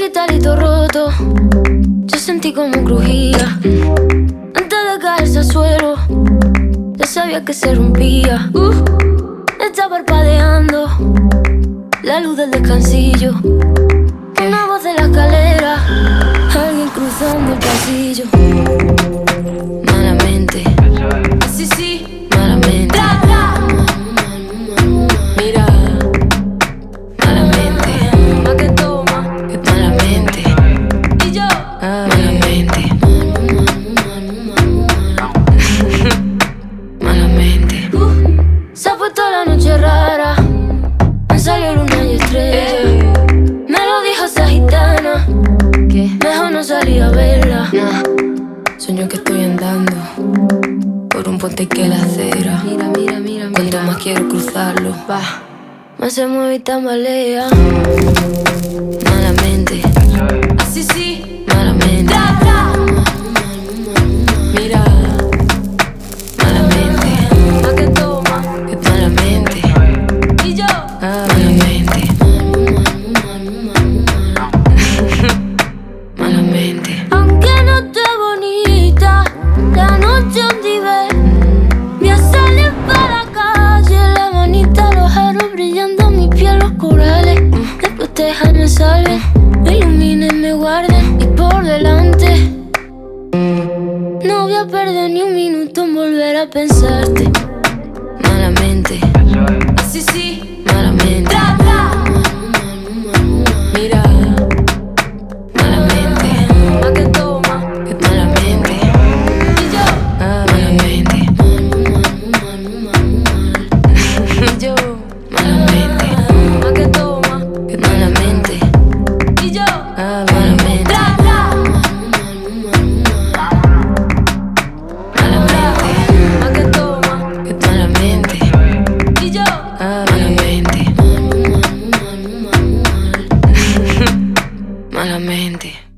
militar y todo roto. Yo sentí como crujía. Antes de caerse al suelo, ya sabía que se rompía. Uh, está parpadeando la luz del descansillo. Una voz de la escalera, alguien cruzando el pasillo. Nah. Sueño que estoy andando por un puente que la acera. Mira, mira, mira, Cuanto más quiero cruzarlo, va. Más se mueve y tambalea. Malamente. Así sí. Salven, me iluminen, me guarden y por delante. No voy a perder ni un minuto en volver a pensarte. la.